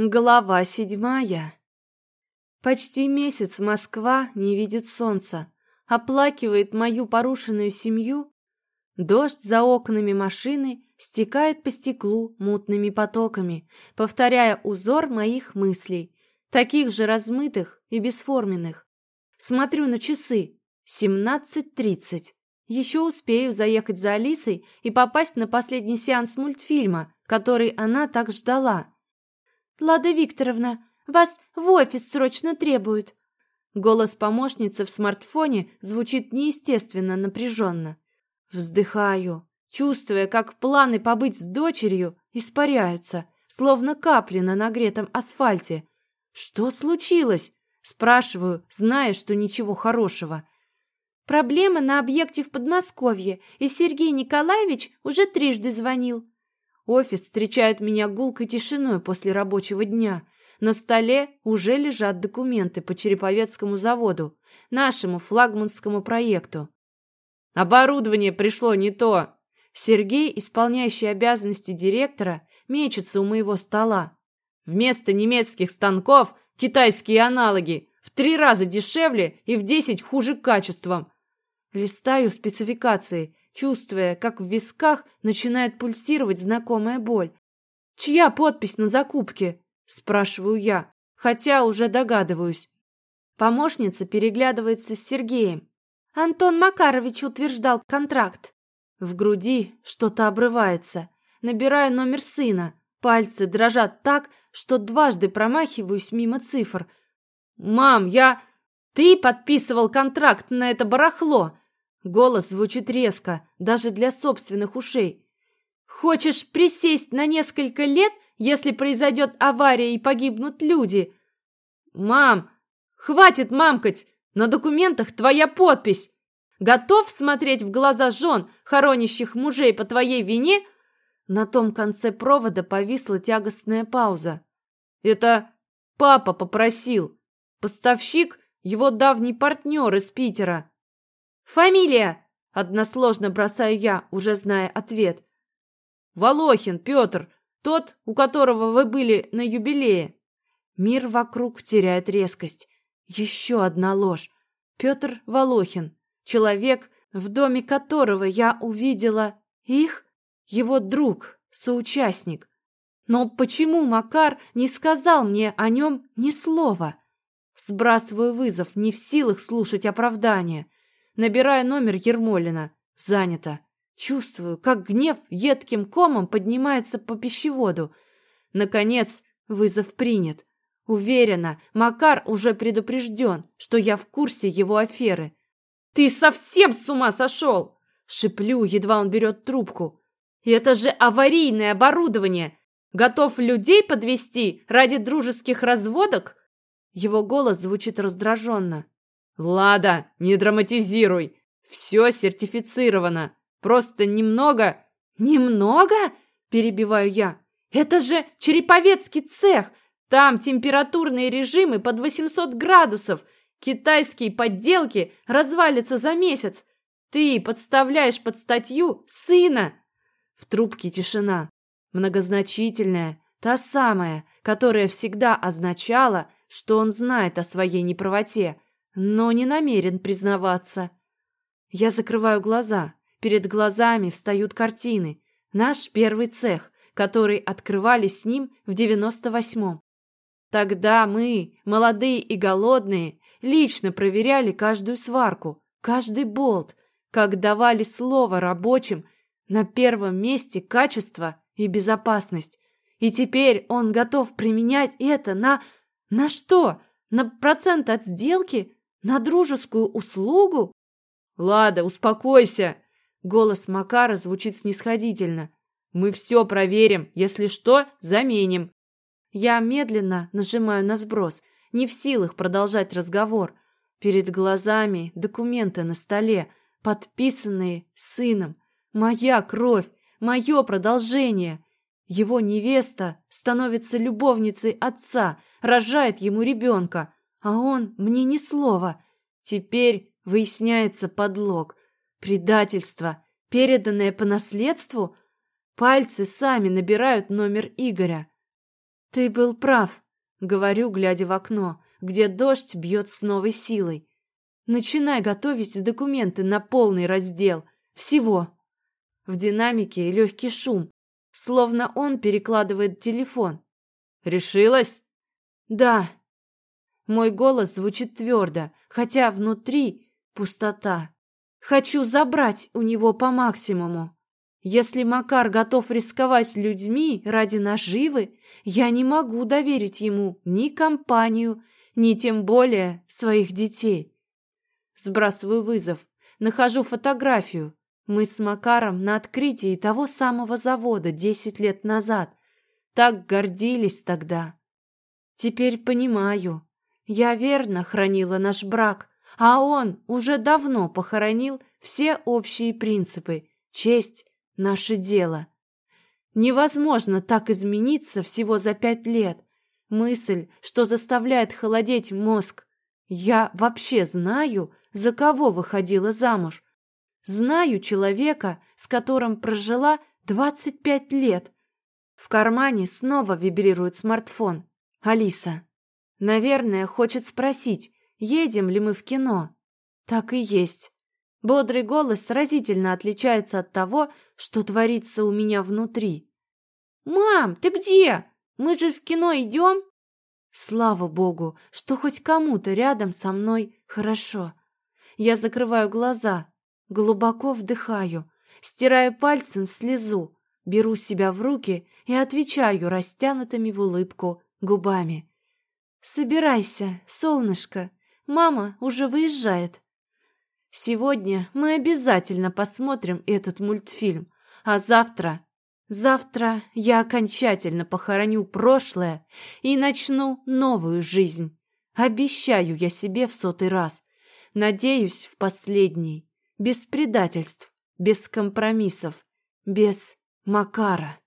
Глава седьмая. Почти месяц Москва не видит солнца, оплакивает мою порушенную семью. Дождь за окнами машины стекает по стеклу мутными потоками, повторяя узор моих мыслей, таких же размытых и бесформенных. Смотрю на часы. Семнадцать тридцать. Еще успею заехать за Алисой и попасть на последний сеанс мультфильма, который она так ждала. «Лада Викторовна, вас в офис срочно требуют!» Голос помощницы в смартфоне звучит неестественно напряженно. Вздыхаю, чувствуя, как планы побыть с дочерью испаряются, словно капли на нагретом асфальте. «Что случилось?» Спрашиваю, зная, что ничего хорошего. Проблема на объекте в Подмосковье, и Сергей Николаевич уже трижды звонил. Офис встречает меня гулкой тишиной после рабочего дня. На столе уже лежат документы по Череповецкому заводу, нашему флагманскому проекту. Оборудование пришло не то. Сергей, исполняющий обязанности директора, мечется у моего стола. Вместо немецких станков китайские аналоги в три раза дешевле и в десять хуже качеством. Листаю спецификации чувствуя, как в висках начинает пульсировать знакомая боль. «Чья подпись на закупке?» – спрашиваю я, хотя уже догадываюсь. Помощница переглядывается с Сергеем. Антон Макарович утверждал контракт. В груди что-то обрывается. Набираю номер сына. Пальцы дрожат так, что дважды промахиваюсь мимо цифр. «Мам, я...» «Ты подписывал контракт на это барахло!» Голос звучит резко, даже для собственных ушей. «Хочешь присесть на несколько лет, если произойдет авария и погибнут люди?» «Мам! Хватит мамкать! На документах твоя подпись! Готов смотреть в глаза жен, хоронящих мужей по твоей вине?» На том конце провода повисла тягостная пауза. «Это папа попросил. Поставщик — его давний партнер из Питера. «Фамилия!» – односложно бросаю я, уже зная ответ. «Волохин Петр, тот, у которого вы были на юбилее». Мир вокруг теряет резкость. Еще одна ложь. Петр Волохин, человек, в доме которого я увидела их, его друг, соучастник. Но почему Макар не сказал мне о нем ни слова? Сбрасываю вызов, не в силах слушать оправдания. Набираю номер Ермолина. Занято. Чувствую, как гнев едким комом поднимается по пищеводу. Наконец, вызов принят. Уверена, Макар уже предупрежден, что я в курсе его аферы. «Ты совсем с ума сошел!» Шиплю, едва он берет трубку. «Это же аварийное оборудование! Готов людей подвести ради дружеских разводок?» Его голос звучит раздраженно. «Лада, не драматизируй. Все сертифицировано. Просто немного...» «Немного?» – перебиваю я. «Это же Череповецкий цех. Там температурные режимы под 800 градусов. Китайские подделки развалятся за месяц. Ты подставляешь под статью сына!» В трубке тишина. Многозначительная, та самая, которая всегда означала, что он знает о своей неправоте – но не намерен признаваться. Я закрываю глаза. Перед глазами встают картины. Наш первый цех, который открывали с ним в девяносто восьмом. Тогда мы, молодые и голодные, лично проверяли каждую сварку, каждый болт, как давали слово рабочим на первом месте качество и безопасность. И теперь он готов применять это на... На что? На процент от сделки? На дружескую услугу? Лада, успокойся. Голос Макара звучит снисходительно. Мы все проверим. Если что, заменим. Я медленно нажимаю на сброс, не в силах продолжать разговор. Перед глазами документы на столе, подписанные сыном. Моя кровь, мое продолжение. Его невеста становится любовницей отца, рожает ему ребенка. А он мне ни слова. Теперь выясняется подлог. Предательство, переданное по наследству. Пальцы сами набирают номер Игоря. Ты был прав, говорю, глядя в окно, где дождь бьет с новой силой. Начинай готовить документы на полный раздел. Всего. В динамике легкий шум, словно он перекладывает телефон. Решилась? Да. Мой голос звучит твердо, хотя внутри пустота. Хочу забрать у него по максимуму. Если Макар готов рисковать людьми ради наживы, я не могу доверить ему ни компанию, ни тем более своих детей. Сбрасываю вызов, нахожу фотографию. Мы с Макаром на открытии того самого завода десять лет назад. Так гордились тогда. Теперь понимаю. Я верно хранила наш брак, а он уже давно похоронил все общие принципы, честь, наше дело. Невозможно так измениться всего за пять лет. Мысль, что заставляет холодеть мозг. Я вообще знаю, за кого выходила замуж. Знаю человека, с которым прожила 25 лет. В кармане снова вибрирует смартфон. Алиса. Наверное, хочет спросить, едем ли мы в кино. Так и есть. Бодрый голос сразительно отличается от того, что творится у меня внутри. «Мам, ты где? Мы же в кино идем?» Слава богу, что хоть кому-то рядом со мной хорошо. Я закрываю глаза, глубоко вдыхаю, стираю пальцем слезу, беру себя в руки и отвечаю растянутыми в улыбку губами. «Собирайся, солнышко, мама уже выезжает». Сегодня мы обязательно посмотрим этот мультфильм, а завтра... Завтра я окончательно похороню прошлое и начну новую жизнь. Обещаю я себе в сотый раз. Надеюсь, в последний. Без предательств, без компромиссов, без Макара.